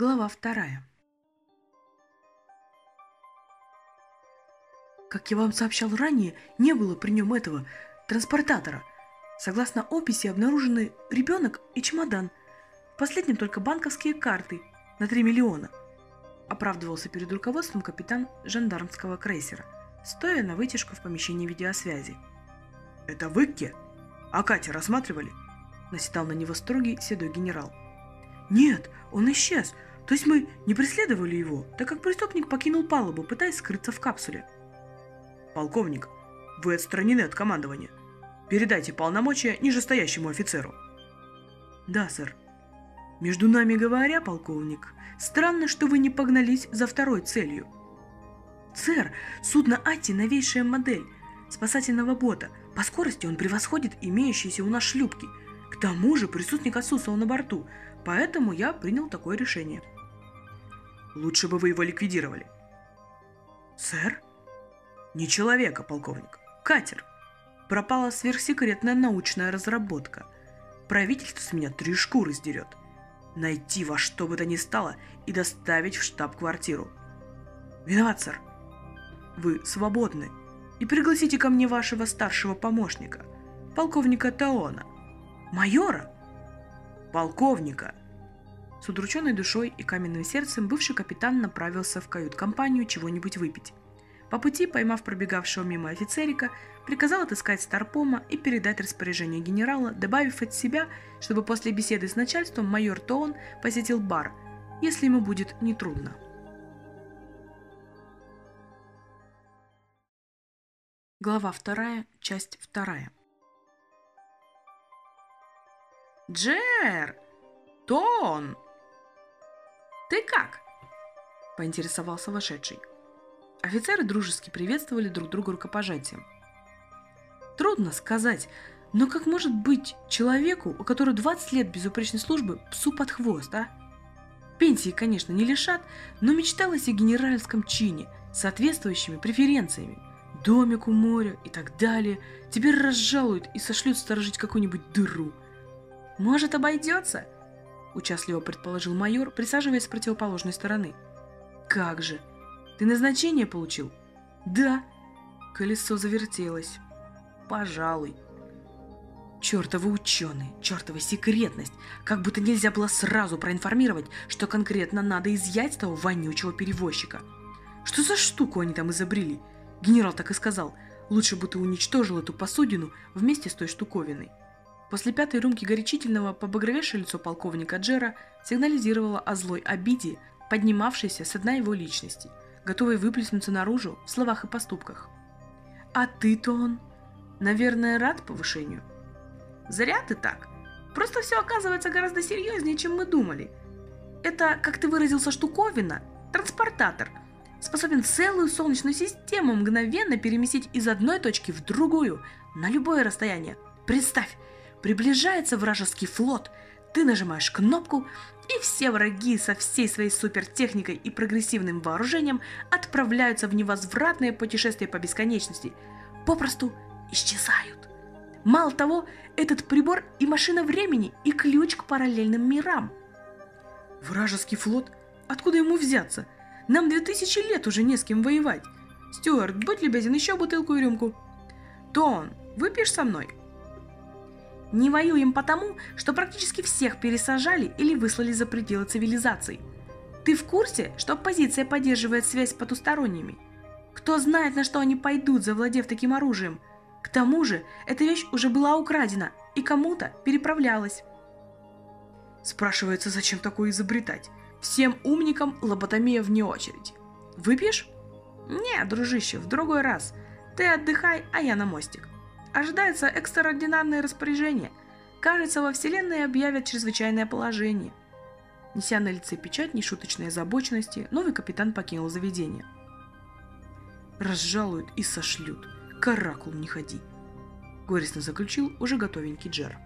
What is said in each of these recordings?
Глава вторая. Как я вам сообщал ранее, не было при нем этого транспортатора. Согласно описи обнаружены ребенок и чемодан. В последнем только банковские карты на 3 миллиона. Оправдывался перед руководством капитан жандармского крейсера, стоя на вытяжку в помещении видеосвязи. «Это Выкки? А Катя рассматривали?» Наседал на него строгий седой генерал. «Нет, он исчез. То есть мы не преследовали его, так как преступник покинул палубу, пытаясь скрыться в капсуле». «Полковник, вы отстранены от командования. Передайте полномочия нижестоящему офицеру». «Да, сэр». «Между нами говоря, полковник, странно, что вы не погнались за второй целью». «Сэр, судно Ати – новейшая модель спасательного бота. По скорости он превосходит имеющиеся у нас шлюпки. К тому же присутствник отсутствовал на борту, поэтому я принял такое решение». «Лучше бы вы его ликвидировали». «Сэр?» Не человека, полковник. Катер. Пропала сверхсекретная научная разработка. Правительство с меня три шкуры сдерет. Найти во что бы то ни стало и доставить в штаб-квартиру. Виноват, сэр. Вы свободны. И пригласите ко мне вашего старшего помощника, полковника Таона. Майора? Полковника. С удрученной душой и каменным сердцем бывший капитан направился в кают-компанию чего-нибудь выпить. По пути, поймав пробегавшего мимо офицерика, приказал отыскать Старпома и передать распоряжение генерала, добавив от себя, чтобы после беседы с начальством майор Тоон посетил бар, если ему будет нетрудно. Глава вторая, часть вторая. «Джер! Тон! Ты как?» – поинтересовался вошедший. Офицеры дружески приветствовали друг друга рукопожатием. Трудно сказать, но как может быть человеку, у которого 20 лет безупречной службы, псу под хвост, а? Пенсии, конечно, не лишат, но мечталось о генеральском чине, соответствующими преференциями. Домик у моря и так далее. Теперь разжалуют и сошлют сторожить какую-нибудь дыру. «Может, обойдется?» – участливо предположил майор, присаживаясь с противоположной стороны. «Как же! Ты назначение получил? Да. Колесо завертелось. Пожалуй. Чертовы ученые, чертова секретность. Как будто нельзя было сразу проинформировать, что конкретно надо изъять того вонючего перевозчика. Что за штуку они там изобрели? Генерал так и сказал. Лучше бы ты уничтожил эту посудину вместе с той штуковиной. После пятой рюмки горячительного побагровевшее лицо полковника Джера сигнализировало о злой обиде, поднимавшейся с дна его личности – готовый выплеснуться наружу в словах и поступках. А ты-то он, наверное, рад повышению? Зря ты так. Просто все оказывается гораздо серьезнее, чем мы думали. Это, как ты выразился, штуковина, транспортатор, способен целую солнечную систему мгновенно переместить из одной точки в другую, на любое расстояние. Представь, приближается вражеский флот, ты нажимаешь кнопку, и все враги со всей своей супертехникой и прогрессивным вооружением отправляются в невозвратное путешествие по бесконечности. Попросту исчезают. Мало того, этот прибор и машина времени, и ключ к параллельным мирам. Вражеский флот? Откуда ему взяться? Нам две тысячи лет уже не с кем воевать. Стюарт, будь любезен, еще бутылку и рюмку. Тон, выпьешь со мной? Не воюем потому, что практически всех пересажали или выслали за пределы цивилизации. Ты в курсе, что оппозиция поддерживает связь с потусторонними? Кто знает, на что они пойдут, завладев таким оружием? К тому же, эта вещь уже была украдена и кому-то переправлялась. Спрашивается, зачем такое изобретать? Всем умникам лоботомия вне очереди. Выпьешь? Не, дружище, в другой раз. Ты отдыхай, а я на мостик. Ожидается экстраординарное распоряжение. Кажется, во Вселенной объявят чрезвычайное положение. Неся на лице печать нешуточной озабоченности, новый капитан покинул заведение. «Разжалуют и сошлют. Каракул не ходи», — горестно заключил уже готовенький Джер.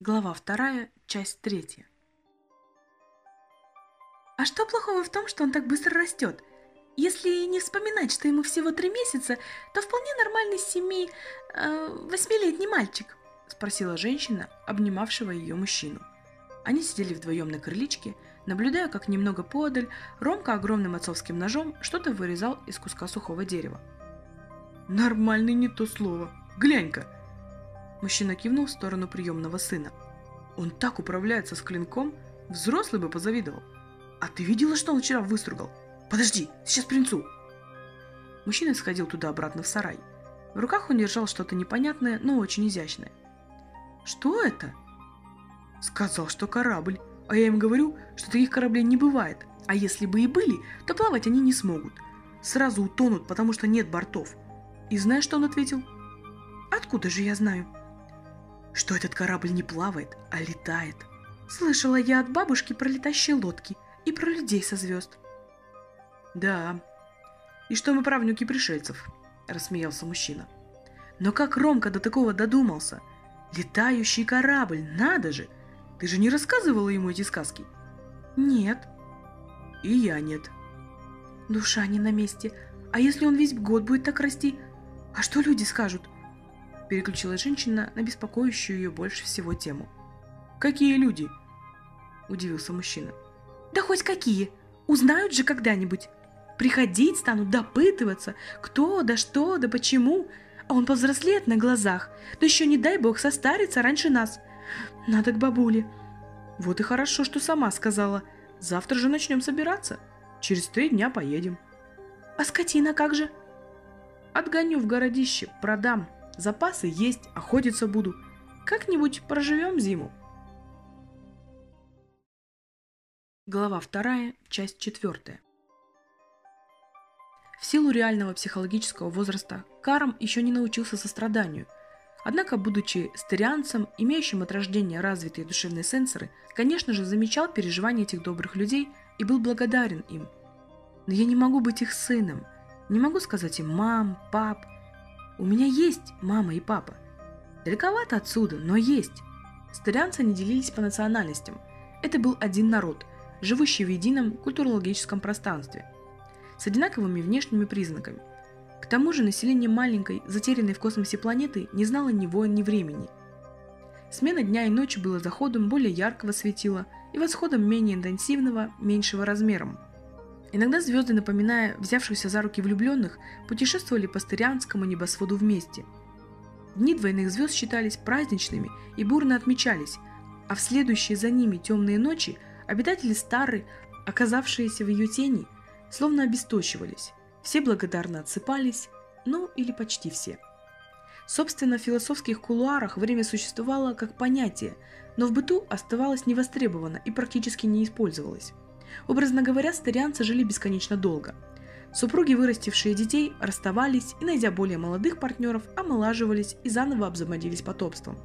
Глава вторая, часть третья. «А что плохого в том, что он так быстро растет?» Если не вспоминать, что ему всего три месяца, то вполне нормальный семи... Э, восьмилетний мальчик», — спросила женщина, обнимавшего ее мужчину. Они сидели вдвоем на крылечке, наблюдая, как немного подаль Ромка огромным отцовским ножом что-то вырезал из куска сухого дерева. Нормальный не то слово. Глянь-ка. Мужчина кивнул в сторону приемного сына. Он так управляется с клинком, взрослый бы позавидовал. А ты видела, что он вчера выстругал? Подожди, сейчас принцу. Мужчина сходил туда-обратно в сарай. В руках он держал что-то непонятное, но очень изящное. Что это? Сказал, что корабль. А я им говорю, что таких кораблей не бывает. А если бы и были, то плавать они не смогут. Сразу утонут, потому что нет бортов. И знаешь, что он ответил? Откуда же я знаю? Что этот корабль не плавает, а летает. Слышала я от бабушки про летающие лодки и про людей со звезд. Да. И что мы правнуки пришельцев, рассмеялся мужчина. Но как Ромка до такого додумался? Летающий корабль, надо же! Ты же не рассказывала ему эти сказки? Нет. И я нет. Душа не на месте. А если он весь год будет так расти, «А что люди скажут?» Переключила женщина на беспокоящую ее больше всего тему. «Какие люди?» Удивился мужчина. «Да хоть какие! Узнают же когда-нибудь! Приходить станут, допытываться, кто, да что, да почему, а он повзрослеет на глазах, да еще не дай бог состарится раньше нас. Надо к бабуле». «Вот и хорошо, что сама сказала. Завтра же начнем собираться. Через три дня поедем». «А скотина как же?» Отгоню в городище, продам. Запасы есть, охотиться буду. Как-нибудь проживем зиму. Глава вторая, часть четвертая. В силу реального психологического возраста Карам еще не научился состраданию. Однако, будучи стерианцем, имеющим от рождения развитые душевные сенсоры, конечно же, замечал переживания этих добрых людей и был благодарен им. Но я не могу быть их сыном – не могу сказать им мам, пап. У меня есть мама и папа. Далековато отсюда, но есть. Старянцы не делились по национальностям. Это был один народ, живущий в едином культурологическом пространстве, с одинаковыми внешними признаками. К тому же население маленькой, затерянной в космосе планеты не знало ни войн, ни времени. Смена дня и ночи была заходом более яркого светила и восходом менее интенсивного, меньшего размером – Иногда звезды, напоминая взявшихся за руки влюбленных, путешествовали по Стерианскому небосводу вместе. Дни двойных звезд считались праздничными и бурно отмечались, а в следующие за ними темные ночи обитатели Стары, оказавшиеся в ее тени, словно обесточивались. Все благодарно отсыпались, ну или почти все. Собственно, в философских кулуарах время существовало как понятие, но в быту оставалось невостребовано и практически не использовалось. Образно говоря, старианцы жили бесконечно долго. Супруги, вырастившие детей, расставались и, найдя более молодых партнеров, омолаживались и заново обзаводились потомством.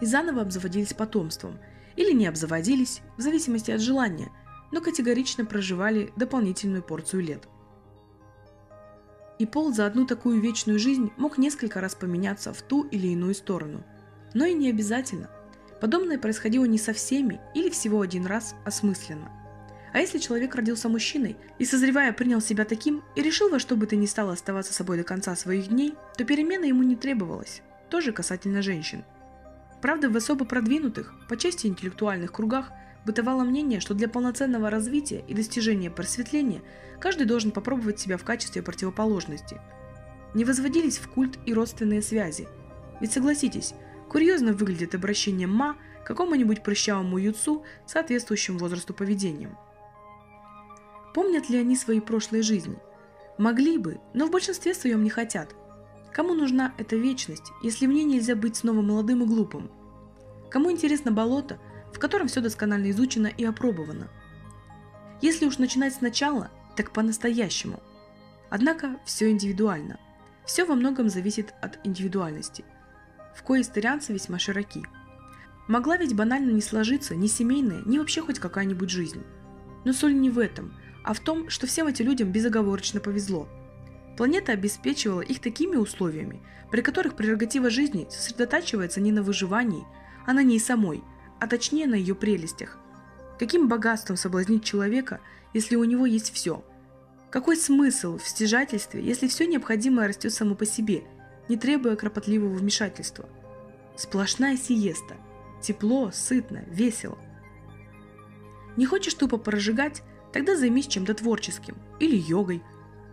И заново обзаводились потомством, или не обзаводились, в зависимости от желания, но категорично проживали дополнительную порцию лет. И пол за одну такую вечную жизнь мог несколько раз поменяться в ту или иную сторону. Но и не обязательно. Подобное происходило не со всеми или всего один раз осмысленно. А если человек родился мужчиной и, созревая, принял себя таким и решил во что бы то ни стало оставаться собой до конца своих дней, то перемена ему не требовалась, тоже касательно женщин. Правда, в особо продвинутых, по части интеллектуальных кругах, бытовало мнение, что для полноценного развития и достижения просветления каждый должен попробовать себя в качестве противоположности. Не возводились в культ и родственные связи. Ведь согласитесь, Курьезно выглядит обращение «ма» к какому-нибудь прыщавому юцу, соответствующим возрасту поведением. Помнят ли они свои прошлые жизни? Могли бы, но в большинстве своем не хотят. Кому нужна эта вечность, если в ней нельзя быть снова молодым и глупым? Кому интересно болото, в котором все досконально изучено и опробовано? Если уж начинать сначала, так по-настоящему. Однако все индивидуально. Все во многом зависит от индивидуальности – в кои старянцы весьма широки. Могла ведь банально не сложиться ни семейная, ни вообще хоть какая-нибудь жизнь. Но соль не в этом, а в том, что всем этим людям безоговорочно повезло. Планета обеспечивала их такими условиями, при которых прерогатива жизни сосредотачивается не на выживании, а на ней самой, а точнее на ее прелестях. Каким богатством соблазнить человека, если у него есть все? Какой смысл в стяжательстве, если все необходимое растет само по себе – не требуя кропотливого вмешательства. Сплошная сиеста. Тепло, сытно, весело. Не хочешь тупо прожигать, тогда займись чем-то творческим или йогой.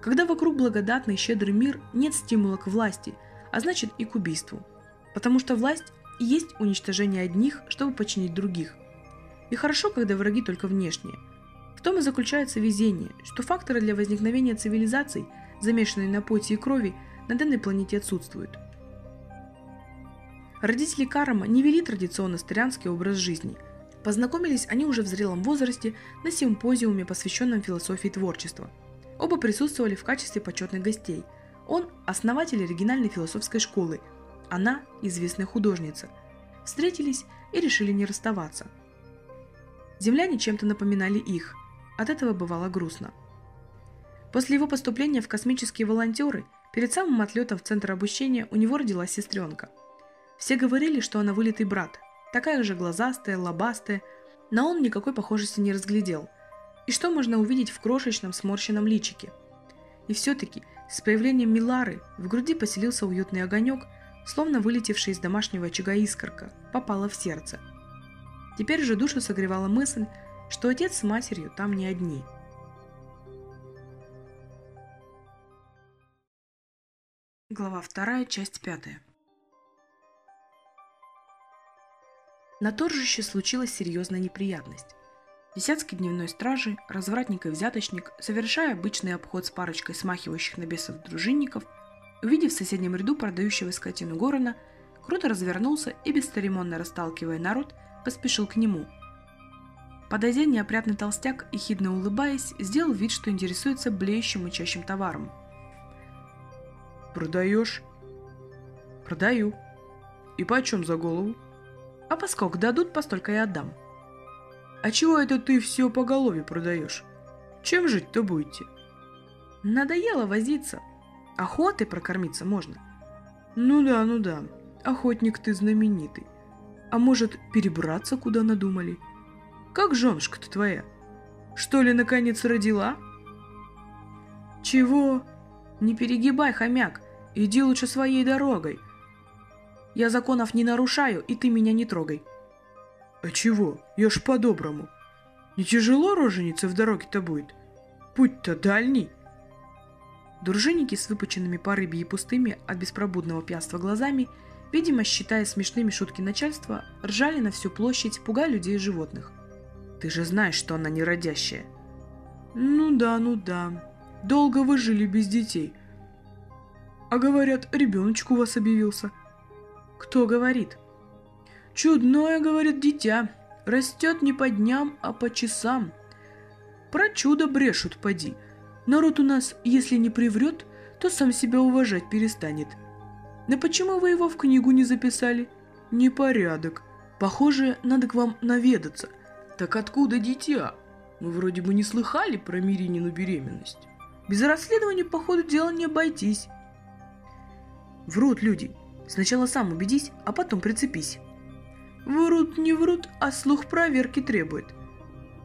Когда вокруг благодатный щедрый мир, нет стимула к власти, а значит и к убийству. Потому что власть и есть уничтожение одних, чтобы починить других. И хорошо, когда враги только внешние. В том и заключается везение, что факторы для возникновения цивилизаций, замешанные на поте и крови, на данной планете отсутствуют. Родители Карама не вели традиционно старянский образ жизни – Познакомились они уже в зрелом возрасте на симпозиуме, посвященном философии творчества. Оба присутствовали в качестве почетных гостей. Он – основатель оригинальной философской школы, она – известная художница. Встретились и решили не расставаться. Земляне чем-то напоминали их, от этого бывало грустно. После его поступления в космические волонтеры, перед самым отлетом в центр обучения у него родилась сестренка. Все говорили, что она вылитый брат, такая же глазастая, лобастая, но он никакой похожести не разглядел. И что можно увидеть в крошечном сморщенном личике? И все-таки с появлением Милары в груди поселился уютный огонек, словно вылетевший из домашнего очага искорка, попала в сердце. Теперь же душу согревала мысль, что отец с матерью там не одни. Глава 2, часть 5. На торжище случилась серьезная неприятность. Десятский дневной стражи, развратник и взяточник, совершая обычный обход с парочкой смахивающих на бесов дружинников, увидев в соседнем ряду продающего скотину Горона, круто развернулся и, бесцеремонно расталкивая народ, поспешил к нему. Подойдя неопрятный толстяк и хидно улыбаясь, сделал вид, что интересуется блеющим мычащим товаром. «Продаешь?» «Продаю». «И почем за голову?» А поскольку дадут, постолько и отдам. А чего это ты все по голове продаешь? Чем жить-то будете? Надоело возиться. Охотой прокормиться можно. Ну да, ну да. Охотник ты знаменитый. А может, перебраться куда надумали? Как женушка-то твоя? Что ли, наконец родила? Чего? Не перегибай, хомяк. Иди лучше своей дорогой. Я законов не нарушаю, и ты меня не трогай. А чего? Я ж по-доброму. Не тяжело роженице в дороге-то будет? Путь-то дальний. Дружинники с выпученными по рыбе и пустыми от беспробудного пьянства глазами, видимо, считая смешными шутки начальства, ржали на всю площадь, пугая людей и животных. Ты же знаешь, что она неродящая. Ну да, ну да. Долго вы жили без детей. А говорят, ребеночек у вас объявился – кто говорит? Чудное, говорит дитя, растет не по дням, а по часам. Про чудо брешут, поди. Народ у нас, если не приврет, то сам себя уважать перестанет. Но почему вы его в книгу не записали? Непорядок. Похоже, надо к вам наведаться. Так откуда дитя? Мы вроде бы не слыхали про Миринину беременность. Без расследования, по ходу дела, не обойтись. Врут люди, Сначала сам убедись, а потом прицепись. Врут не врут, а слух проверки требует.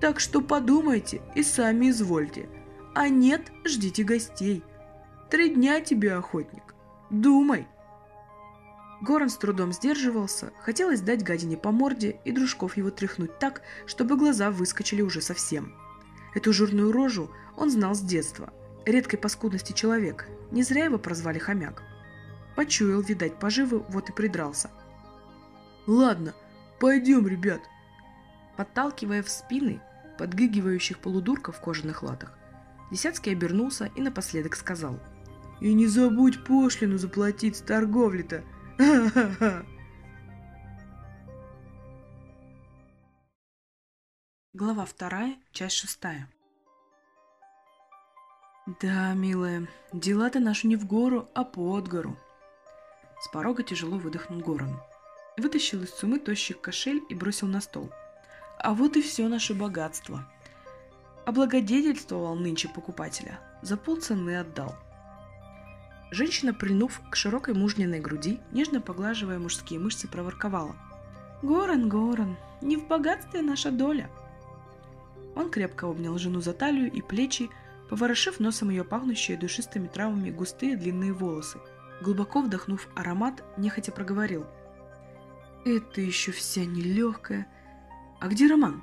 Так что подумайте и сами извольте. А нет, ждите гостей. Три дня тебе, охотник. Думай. Горан с трудом сдерживался, хотелось дать гадине по морде и дружков его тряхнуть так, чтобы глаза выскочили уже совсем. Эту жирную рожу он знал с детства. Редкой паскудности человек, не зря его прозвали хомяк. Почуял, видать, поживы, вот и придрался. «Ладно, пойдем, ребят!» Подталкивая в спины подгыгивающих полудурков в кожаных латах, Десятский обернулся и напоследок сказал. «И не забудь пошлину заплатить с торговли-то! Ха-ха-ха!» Глава вторая, часть шестая. Да, милая, дела-то наши не в гору, а под гору. С порога тяжело выдохнул Горан. Вытащил из сумы тощий кошель и бросил на стол. А вот и все наше богатство. Облагодетельствовал нынче покупателя. За полцены отдал. Женщина, прильнув к широкой мужниной груди, нежно поглаживая мужские мышцы, проворковала. «Горан, Горан, не в богатстве наша доля!» Он крепко обнял жену за талию и плечи, поворошив носом ее пахнущие душистыми травами густые длинные волосы – Глубоко вдохнув аромат, нехотя проговорил. Это еще вся нелегкая. А где Роман?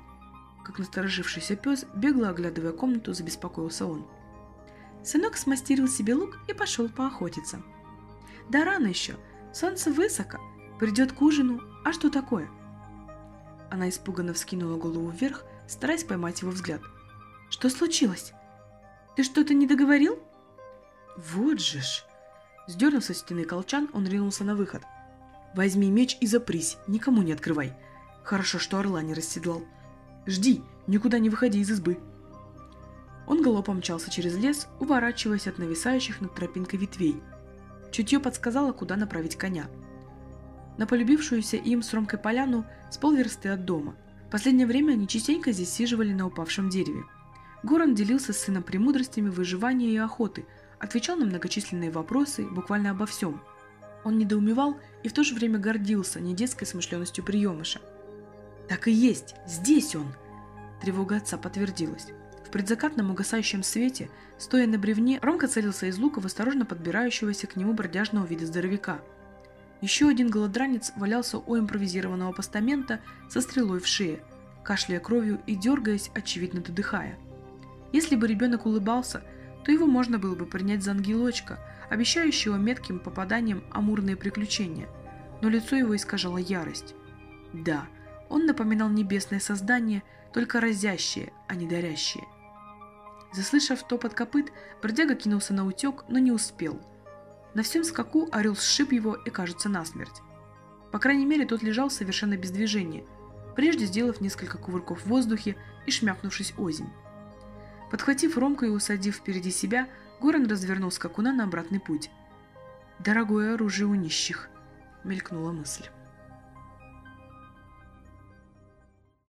Как насторожившийся пес, бегло оглядывая комнату, забеспокоился он. Сынок смастерил себе лук и пошел поохотиться. Да рано еще, солнце высоко, придет к ужину, а что такое? Она испуганно вскинула голову вверх, стараясь поймать его взгляд. Что случилось? Ты что-то не договорил? Вот же ж! Сдернув со стены колчан, он ринулся на выход. «Возьми меч и запрись, никому не открывай. Хорошо, что орла не расседлал. Жди, никуда не выходи из избы». Он галопом мчался через лес, уворачиваясь от нависающих над тропинкой ветвей. Чутье подсказало, куда направить коня. На полюбившуюся им с Ромкой поляну с полверсты от дома. В последнее время они частенько здесь сиживали на упавшем дереве. Горан делился с сыном премудростями выживания и охоты – отвечал на многочисленные вопросы буквально обо всем. Он недоумевал и в то же время гордился недетской смышленностью приемыша. «Так и есть, здесь он!» Тревога отца подтвердилась. В предзакатном угасающем свете, стоя на бревне, Ромка целился из лука в осторожно подбирающегося к нему бродяжного вида здоровяка. Еще один голодранец валялся у импровизированного постамента со стрелой в шее, кашляя кровью и дергаясь, очевидно додыхая. Если бы ребенок улыбался – то его можно было бы принять за ангелочка, обещающего метким попаданием амурные приключения, но лицо его искажало ярость. Да, он напоминал небесное создание, только разящее, а не дарящее. Заслышав топот копыт, бродяга кинулся на утек, но не успел. На всем скаку орел сшиб его и, кажется, насмерть. По крайней мере, тот лежал совершенно без движения, прежде сделав несколько кувырков в воздухе и шмякнувшись озимь. Подхватив Ромку и усадив впереди себя, Горан развернул скакуна на обратный путь. «Дорогое оружие у нищих», — мелькнула мысль.